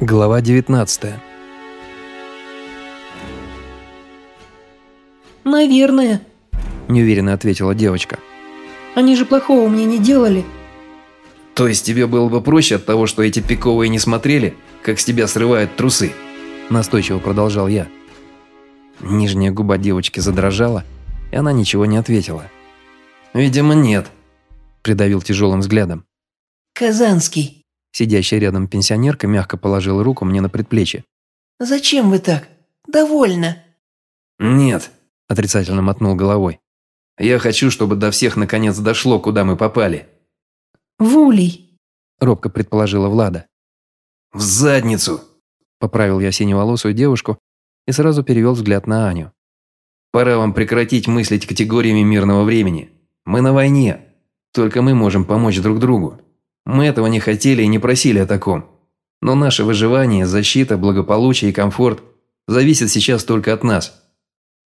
Глава 19 «Наверное», – неуверенно ответила девочка. «Они же плохого мне не делали». То есть тебе было бы проще от того, что эти пиковые не смотрели, как с тебя срывают трусы? Настойчиво продолжал я. Нижняя губа девочки задрожала, и она ничего не ответила. Видимо, нет. Придавил тяжелым взглядом. «Казанский, Сидящая рядом пенсионерка мягко положила руку мне на предплечье. зачем вы так? Довольно». Нет. Отрицательно мотнул головой. Я хочу, чтобы до всех наконец дошло, куда мы попали. «В улей». Робко предположила Влада. В задницу. Поправил я синеволосую девушку и сразу перевел взгляд на Аню. Пора вам прекратить мыслить категориями мирного времени. Мы на войне. Только мы можем помочь друг другу. Мы этого не хотели и не просили о таком. Но наше выживание, защита, благополучие и комфорт зависят сейчас только от нас.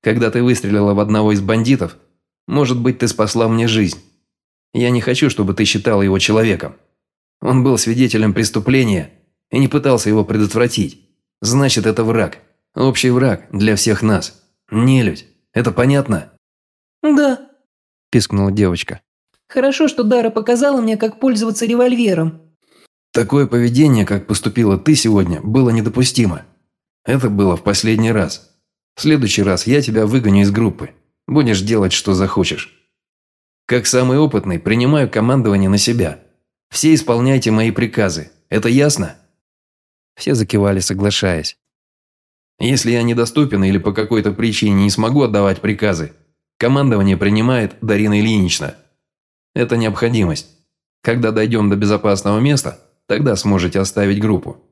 Когда ты выстрелила в одного из бандитов, может быть, ты спасла мне жизнь. Я не хочу, чтобы ты считала его человеком. Он был свидетелем преступления и не пытался его предотвратить. Значит, это враг. Общий враг для всех нас. Нелюдь. Это понятно? «Да. – пискнула девочка. Хорошо, что Дара показала мне, как пользоваться револьвером». Такое поведение, как поступила ты сегодня, было недопустимо. Это было в последний раз. В следующий раз я тебя выгоню из группы. Будешь делать, что захочешь. Как самый опытный, принимаю командование на себя. Все исполняйте мои приказы. Это ясно? Все закивали, соглашаясь. Если я недоступен или по какой-то причине не смогу отдавать приказы, командование принимает Дарина Ильинична. Это необходимость. Когда дойдем до безопасного места, тогда сможете оставить группу.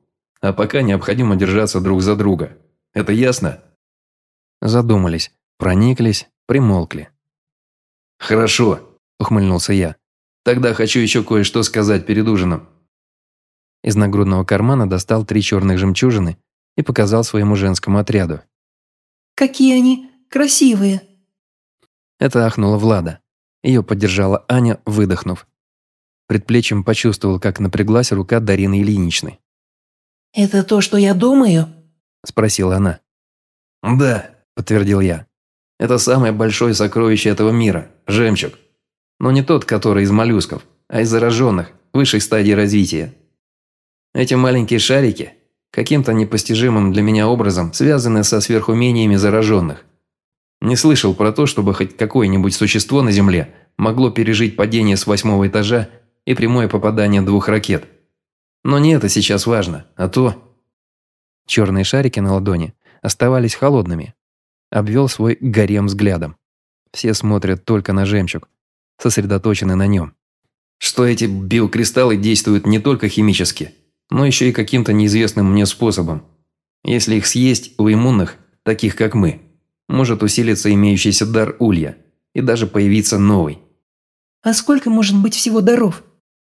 А пока необходимо держаться друг за друга. Это ясно? Задумались, прониклись, примолкли. Хорошо, Ухмыльнулся я. тогда хочу еще кое-что сказать перед ужином. Из нагрудного кармана достал три черных жемчужины и показал своему женскому отряду. «Какие они красивые». Это ахнула Влада. Ее поддержала Аня, выдохнув. Предплечьем почувствовал, как напряглась рука Дарины Ильиничны. «Это то, что я думаю?» – спросила она. Да, – подтвердил я. это самое большое сокровище этого мира – жемчуг. Но не тот, который из моллюсков, а из зараженных, высшей стадии развития. Эти маленькие шарики каким-то непостижимым для меня образом связаны со сверхумениями зараженных. Не слышал про то, чтобы хоть какое-нибудь существо на Земле могло пережить падение с восьмого этажа и прямое попадание двух ракет. Но не это сейчас важно, а то... Черные шарики на ладони оставались холодными. Обвел свой гарем взглядом. Все смотрят только на жемчуг, сосредоточены на нем. Что эти биокристаллы действуют не только химически, но еще и каким-то неизвестным мне способом. Если их съесть у иммунных, таких как мы, может усилиться имеющийся дар улья и даже появиться новый. «А сколько может быть всего даров?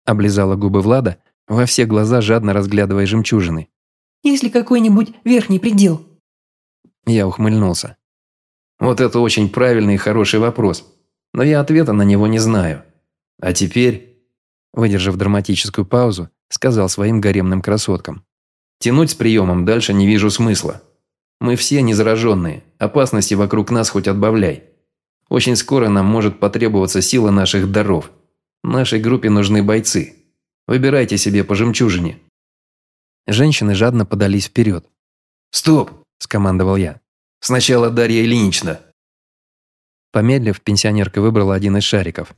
Облизала губы Влада, во все глаза жадно разглядывая жемчужины. Есть ли какой-нибудь верхний предел?» Я ухмыльнулся. Вот это очень правильный и хороший вопрос, но я ответа на него не знаю. А теперь, Выдержав драматическую паузу, сказал своим гаремным красоткам. тянуть с приемом дальше не вижу смысла. Мы все не зараженные, опасности вокруг нас хоть отбавляй. Очень скоро нам может потребоваться сила наших даров. Нашей группе нужны бойцы. Выбирайте себе по жемчужине. Женщины жадно подались вперед. «Стоп!» – скомандовал я. Сначала Дарья Ильинична. Помедлив, пенсионерка выбрала один из шариков.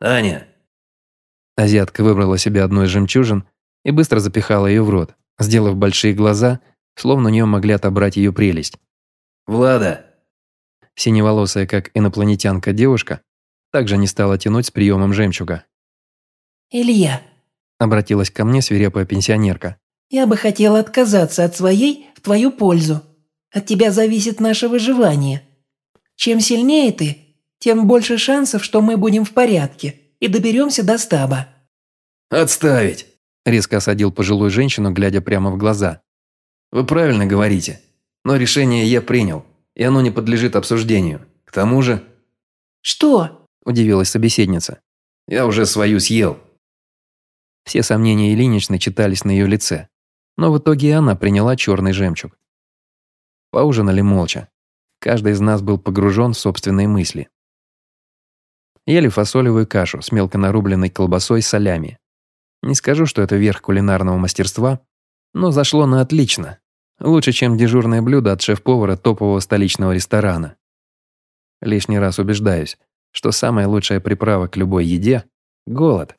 Аня. Азиатка выбрала себе одну из жемчужин и быстро запихала ее в рот, сделав большие глаза, словно у нее могли отобрать ее прелесть. Влада. Синеволосая, как инопланетянка девушка, также не стала тянуть с приемом жемчуга. «Илья, Обратилась ко мне свирепая пенсионерка. я бы хотела отказаться от своей в твою пользу. От тебя зависит наше выживание. Чем сильнее ты, тем больше шансов, что мы будем в порядке и доберемся до стаба». Отставить. Резко осадил пожилую женщину, глядя прямо в глаза. Вы правильно говорите. Но решение я принял, и оно не подлежит обсуждению. К тому же, «Что?» – удивилась собеседница. я уже свою съел. Все сомнения Ильиничны читались на ее лице. Но в итоге и она приняла черный жемчуг. Поужинали молча. Каждый из нас был погружен в собственные мысли. Ели фасолевую кашу с мелко нарубленной колбасой и солями. Не скажу, что это верх кулинарного мастерства, но зашло на отлично. Лучше, чем дежурное блюдо от шеф-повара топового столичного ресторана. Лишний раз убеждаюсь, что самая лучшая приправа к любой еде – голод.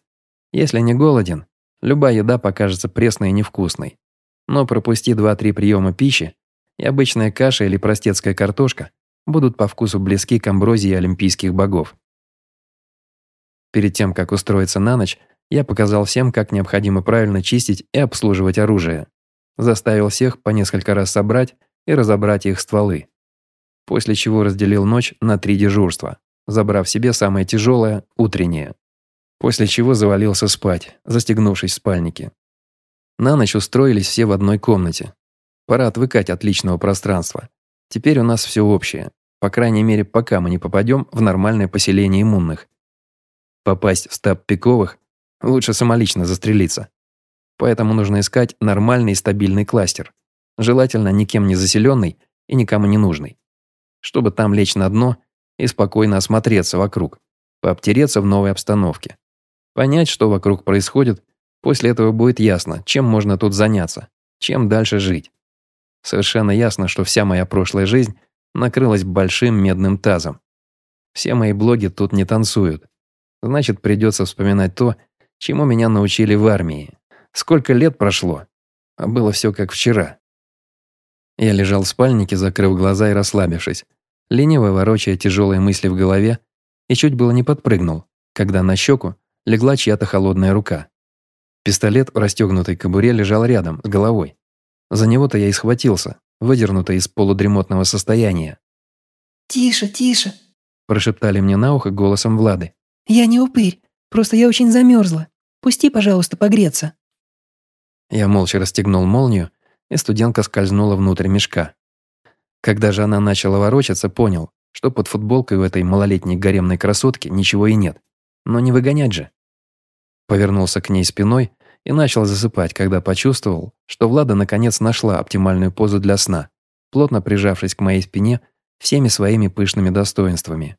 Если не голоден, любая еда покажется пресной и невкусной. Но пропусти 2-3 приема пищи, и обычная каша или простецкая картошка будут по вкусу близки к амброзии олимпийских богов. Перед тем, как устроиться на ночь, я показал всем, как необходимо правильно чистить и обслуживать оружие. Заставил всех по несколько раз собрать и разобрать их стволы. После чего разделил ночь на три дежурства, забрав себе самое тяжелое – утреннее. После чего завалился спать, застегнувшись в спальнике. На ночь устроились все в одной комнате. Пора отвыкать от личного пространства. Теперь у нас все общее. По крайней мере, пока мы не попадем в нормальное поселение иммунных. Попасть в стаб пиковых лучше самолично застрелиться. Поэтому нужно искать нормальный стабильный кластер. Желательно никем не заселенный и никому не нужный. Чтобы там лечь на дно и спокойно осмотреться вокруг, пообтереться в новой обстановке. Понять, что вокруг происходит, после этого будет ясно, чем можно тут заняться, чем дальше жить. Совершенно ясно, что вся моя прошлая жизнь накрылась большим медным тазом. Все мои блоги тут не танцуют. Значит, придется вспоминать то, чему меня научили в армии. Сколько лет прошло, а было все как вчера. Я лежал в спальнике, закрыв глаза и расслабившись, лениво ворочая тяжелые мысли в голове, и чуть было не подпрыгнул, когда на щеку легла чья-то холодная рука. Пистолет в расстегнутой кобуре лежал рядом, с головой. За него-то я и схватился, выдернутый из полудремотного состояния. «Тише, тише», – прошептали мне на ухо голосом Влады. «Я не упырь, просто я очень замерзла. Пусти, пожалуйста, погреться». Я молча расстегнул молнию, и студентка скользнула внутрь мешка. Когда же она начала ворочаться, понял, что под футболкой у этой малолетней гаремной красотки ничего и нет. Но не выгонять же. Повернулся к ней спиной и начал засыпать, когда почувствовал, что Влада наконец нашла оптимальную позу для сна, плотно прижавшись к моей спине всеми своими пышными достоинствами.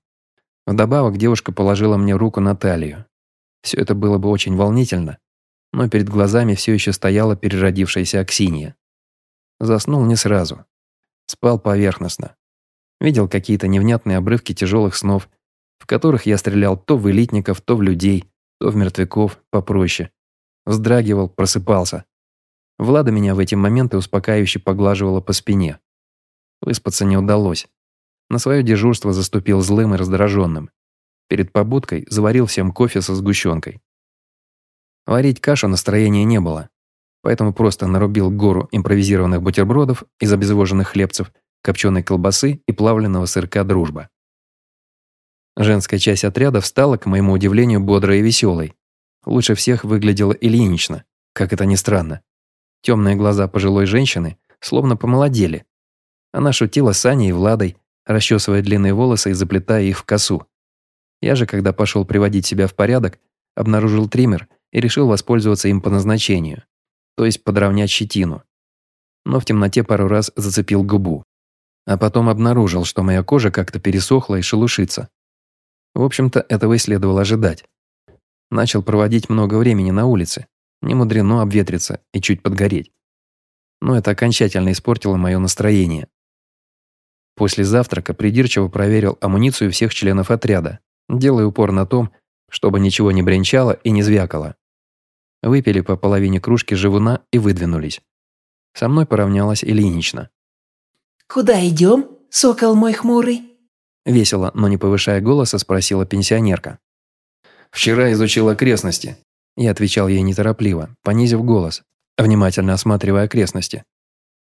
Вдобавок девушка положила мне руку на талию. Все это было бы очень волнительно, но перед глазами все еще стояла переродившаяся Аксинья. Заснул не сразу. Спал поверхностно. Видел какие-то невнятные обрывки тяжелых снов, в которых я стрелял то в элитников, то в людей, то в мертвяков, попроще. Вздрагивал, просыпался. Влада меня в эти моменты успокаивающе поглаживала по спине. Выспаться не удалось. На свое дежурство заступил злым и раздраженным. Перед побудкой заварил всем кофе со сгущенкой. Варить кашу настроения не было, поэтому просто нарубил гору импровизированных бутербродов из обезвоженных хлебцев, копченой колбасы и плавленного сырка «Дружба». Женская часть отряда встала, к моему удивлению, бодрой и веселой. Лучше всех выглядела Ильинична, как это ни странно. Темные глаза пожилой женщины словно помолодели. Она шутила с Аней и Владой, расчесывая длинные волосы и заплетая их в косу. Я же, когда пошел приводить себя в порядок, обнаружил триммер и решил воспользоваться им по назначению, то есть подровнять щетину. Но в темноте пару раз зацепил губу. А потом обнаружил, что моя кожа как-то пересохла и шелушится. В общем-то, этого и следовало ожидать. Начал проводить много времени на улице. Не мудрено обветриться и чуть подгореть. Но это окончательно испортило мое настроение. После завтрака придирчиво проверил амуницию всех членов отряда, делая упор на том, чтобы ничего не бренчало и не звякало. Выпили по половине кружки живуна и выдвинулись. Со мной поравнялась Ильинична. «Куда идем, сокол мой хмурый?» Весело, но не повышая голоса, спросила пенсионерка. «Вчера изучил окрестности». Я отвечал ей неторопливо, понизив голос, внимательно осматривая окрестности.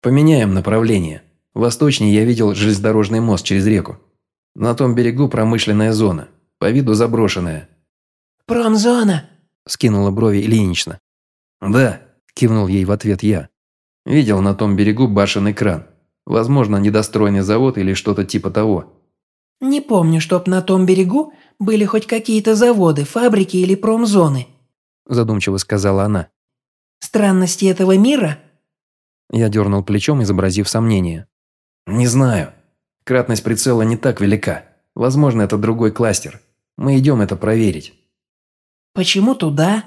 «Поменяем направление. Восточнее я видел железнодорожный мост через реку. На том берегу промышленная зона, по виду заброшенная». «Промзона?» – скинула брови Ильинична. «Да», – кивнул ей в ответ я. «Видел на том берегу башенный кран. Возможно, недостроенный завод или что-то типа того». «Не помню, чтоб на том берегу были хоть какие-то заводы, фабрики или промзоны», – задумчиво сказала она. «Странности этого мира Я дернул плечом, изобразив сомнение. «Не знаю. Кратность прицела не так велика. Возможно, это другой кластер. Мы идем это проверить». «Почему туда?»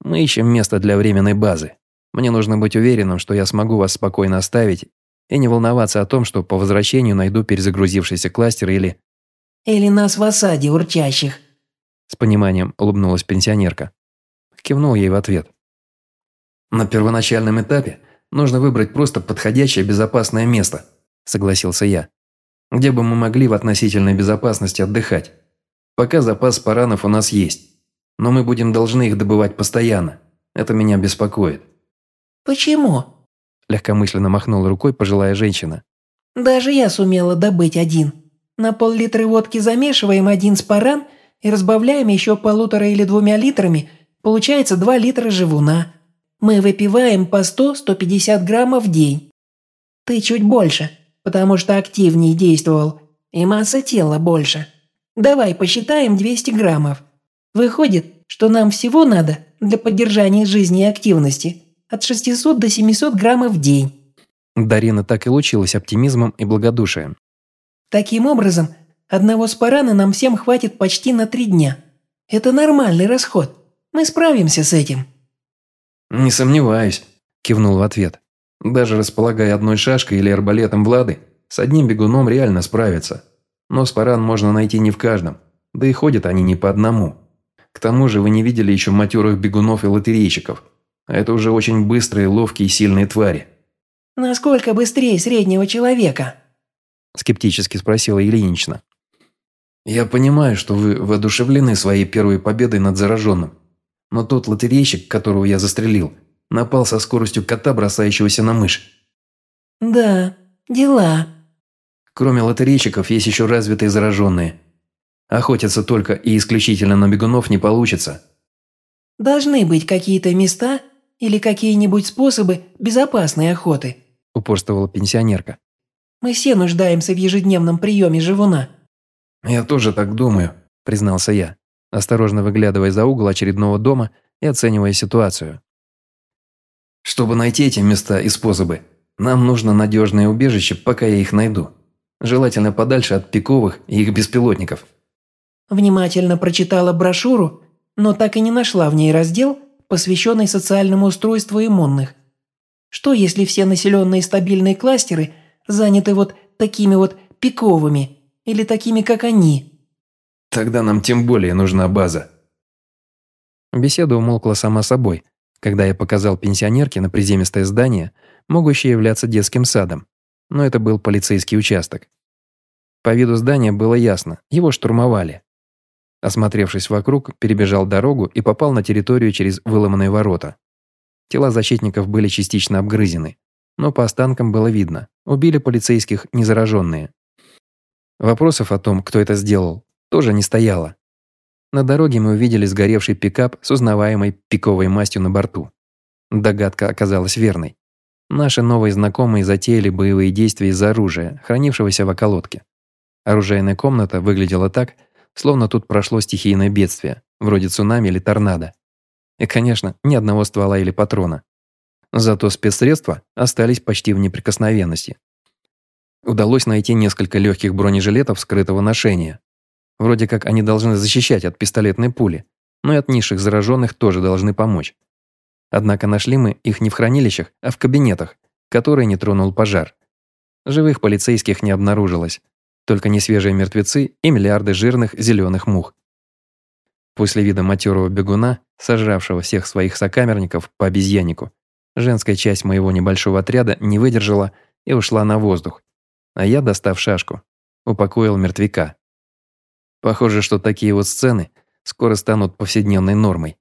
«Мы ищем место для временной базы. Мне нужно быть уверенным, что я смогу вас спокойно оставить и не волноваться о том, что по возвращению найду перезагрузившийся кластер или...» «Или нас в осаде урчащих», — с пониманием улыбнулась пенсионерка. Кивнул ей в ответ. «На первоначальном этапе нужно выбрать просто подходящее безопасное место», – согласился я. «Где бы мы могли в относительной безопасности отдыхать. Пока запас паранов у нас есть, но мы будем должны их добывать постоянно. Это меня беспокоит». «Почему?» – легкомысленно махнула рукой пожилая женщина. «Даже я сумела добыть один. На пол-литра водки замешиваем один спаран и разбавляем еще полутора или двумя литрами, получается два литра живуна. Мы выпиваем по 100-150 граммов в день. Ты чуть больше, потому что активнее действовал, и масса тела больше. Давай посчитаем 200 граммов. Выходит, что нам всего надо для поддержания жизни и активности от 600 до 700 граммов в день. Дарина так и лучилась оптимизмом и благодушием. Таким образом, одного спарана нам всем хватит почти на три дня. Это нормальный расход. Мы справимся с этим. «Не сомневаюсь», – кивнул в ответ. «Даже располагая одной шашкой или арбалетом Влады, с одним бегуном реально справиться. Но спаран можно найти не в каждом, да и ходят они не по одному. К тому же вы не видели еще матерых бегунов и лотерейщиков. А это уже очень быстрые, ловкие и сильные твари». «Насколько быстрее среднего человека?» – скептически спросила Ильинична. «Я понимаю, что вы воодушевлены своей первой победой над зараженным. Но тот лотерейщик, которого я застрелил, напал со скоростью кота, бросающегося на мышь. Да, дела. Кроме лотерейщиков есть еще развитые зараженные. Охотиться только и исключительно на бегунов не получится. Должны быть какие-то места или какие-нибудь способы безопасной охоты, упорствовала пенсионерка. Мы все нуждаемся в ежедневном приеме живуна. Я тоже так думаю, признался я осторожно выглядывая за угол очередного дома и оценивая ситуацию. «Чтобы найти эти места и способы, нам нужно надежное убежище, пока я их найду. Желательно подальше от пиковых и их беспилотников». Внимательно прочитала брошюру, но так и не нашла в ней раздел, посвященный социальному устройству иммунных. Что если все населенные стабильные кластеры заняты вот такими вот пиковыми или такими, как они – Тогда нам тем более нужна база. Беседа умолкла сама собой, когда я показал пенсионерке на приземистое здание, могущее являться детским садом. Но это был полицейский участок. По виду здания было ясно, его штурмовали. Осмотревшись вокруг, перебежал дорогу и попал на территорию через выломанные ворота. Тела защитников были частично обгрызены, но по останкам было видно, убили полицейских незараженные. Вопросов о том, кто это сделал, тоже не стояла. На дороге мы увидели сгоревший пикап с узнаваемой пиковой мастью на борту. Догадка оказалась верной. Наши новые знакомые затеяли боевые действия из оружия, хранившегося в околотке. Оружейная комната выглядела так, словно тут прошло стихийное бедствие, вроде цунами или торнадо. И, конечно, ни одного ствола или патрона. Зато спецсредства остались почти в неприкосновенности. Удалось найти несколько легких бронежилетов скрытого ношения, Вроде как они должны защищать от пистолетной пули, но и от низших зараженных тоже должны помочь. Однако нашли мы их не в хранилищах, а в кабинетах, которые не тронул пожар. Живых полицейских не обнаружилось, только несвежие мертвецы и миллиарды жирных зеленых мух. После вида матерого бегуна, сожравшего всех своих сокамерников по обезьяннику, женская часть моего небольшого отряда не выдержала и ушла на воздух. А я, достав шашку, упокоил мертвяка. Похоже, что такие вот сцены скоро станут повседневной нормой.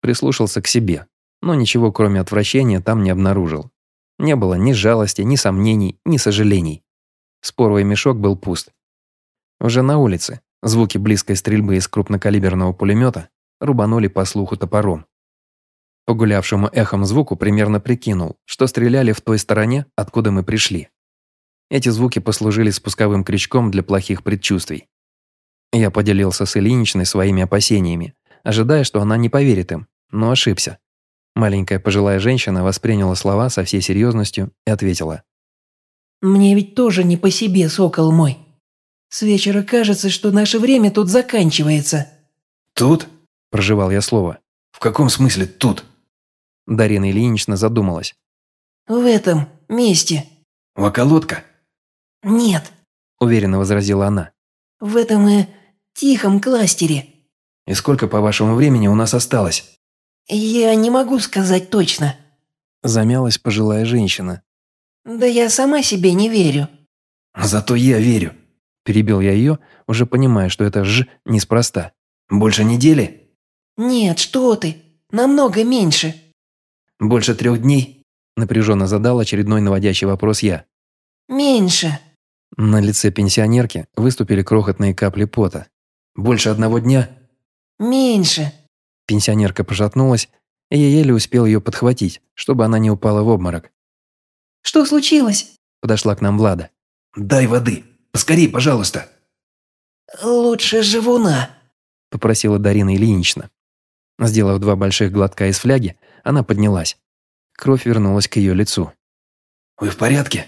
Прислушался к себе, но ничего кроме отвращения там не обнаружил. Не было ни жалости, ни сомнений, ни сожалений. Споровый мешок был пуст. Уже на улице звуки близкой стрельбы из крупнокалиберного пулемета рубанули по слуху топором. Погулявшему эхом звуку примерно прикинул, что стреляли в той стороне, откуда мы пришли. Эти звуки послужили спусковым крючком для плохих предчувствий. Я поделился с Ильиничной своими опасениями, ожидая, что она не поверит им, но ошибся. Маленькая пожилая женщина восприняла слова со всей серьезностью и ответила. «Мне ведь тоже не по себе, сокол мой. С вечера кажется, что наше время тут заканчивается». «Тут?» – проживал я слово. «В каком смысле тут?» Дарина Ильинична задумалась. «В этом месте». «Воколодка?» «Нет», – уверенно возразила она. «В этом и тихом кластере». «И сколько, по вашему времени, у нас осталось?» «Я не могу сказать точно». Замялась пожилая женщина. «Да я сама себе не верю». «Зато я верю». Перебил я ее, уже понимая, что это «ж» неспроста. «Больше недели?» «Нет, что ты, намного меньше». «Больше трех дней?» Напряженно задал очередной наводящий вопрос я. «Меньше». На лице пенсионерки выступили крохотные капли пота. «Больше одного дня?» «Меньше». Пенсионерка пошатнулась, и я еле успел ее подхватить, чтобы она не упала в обморок. «Что случилось?» Подошла к нам Влада. «Дай воды. Поскорей, пожалуйста». «Лучше живуна», – попросила Дарина Ильинична. Сделав два больших глотка из фляги, она поднялась. Кровь вернулась к ее лицу. «Вы в порядке?»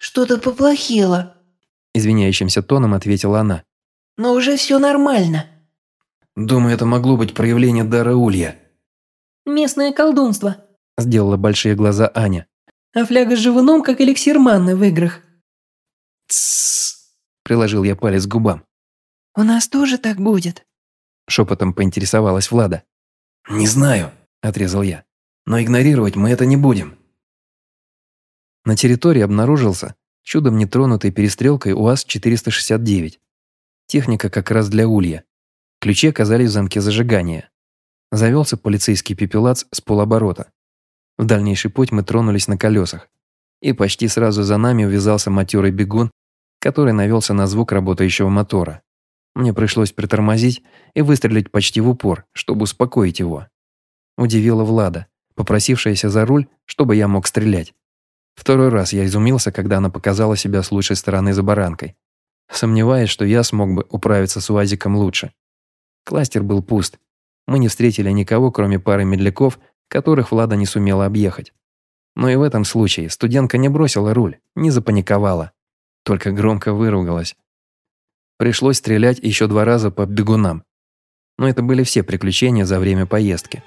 «Что-то поплохело», – извиняющимся тоном ответила она. «Но уже все нормально». «Думаю, это могло быть проявление дара Улья». «Местное колдунство», – сделала большие глаза Аня. «А фляга с живуном, как эликсир манны в играх». «Тссс», – приложил я палец к губам. «У нас тоже так будет?» Шепотом поинтересовалась Влада. «Не знаю», – отрезал я. «Но игнорировать мы это не будем». На территории обнаружился чудом нетронутый перестрелкой УАЗ-469. Техника как раз для улья. Ключи оказались в замке зажигания. Завелся полицейский пепелац с полоборота. В дальнейший путь мы тронулись на колесах. И почти сразу за нами увязался матерый бегун, который навелся на звук работающего мотора. Мне пришлось притормозить и выстрелить почти в упор, чтобы успокоить его. Удивила Влада, попросившаяся за руль, чтобы я мог стрелять. Второй раз я изумился, когда она показала себя с лучшей стороны за баранкой. Сомневаясь, что я смог бы управиться с УАЗиком лучше. Кластер был пуст. Мы не встретили никого, кроме пары медляков, которых Влада не сумела объехать. Но и в этом случае студентка не бросила руль, не запаниковала. Только громко выругалась. Пришлось стрелять еще два раза по бегунам. Но это были все приключения за время поездки.